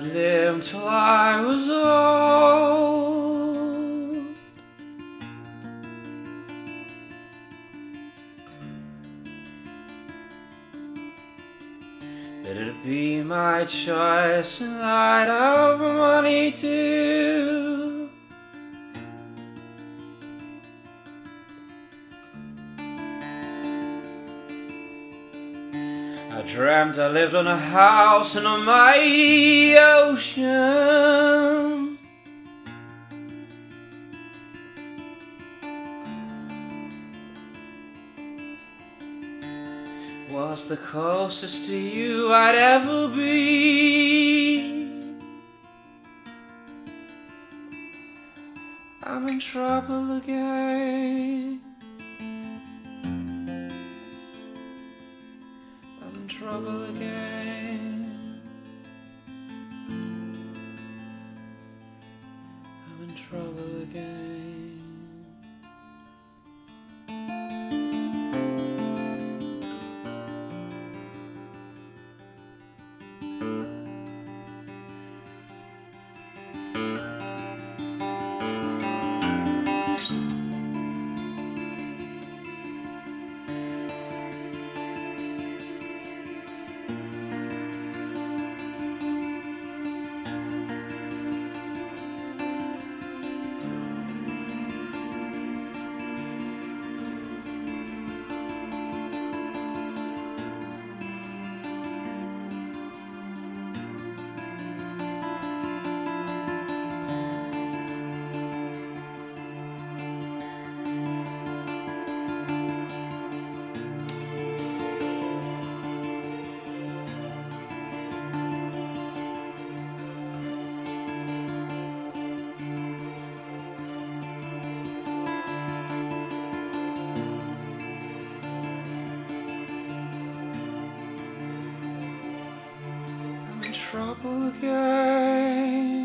I'd live till I was old. That it'd be my choice and I'd have money too. I dreamt I lived on a house in a mighty ocean. Was the closest to you I'd ever be. I'm in trouble again. Trouble again. I'm in trouble again. Trouble again.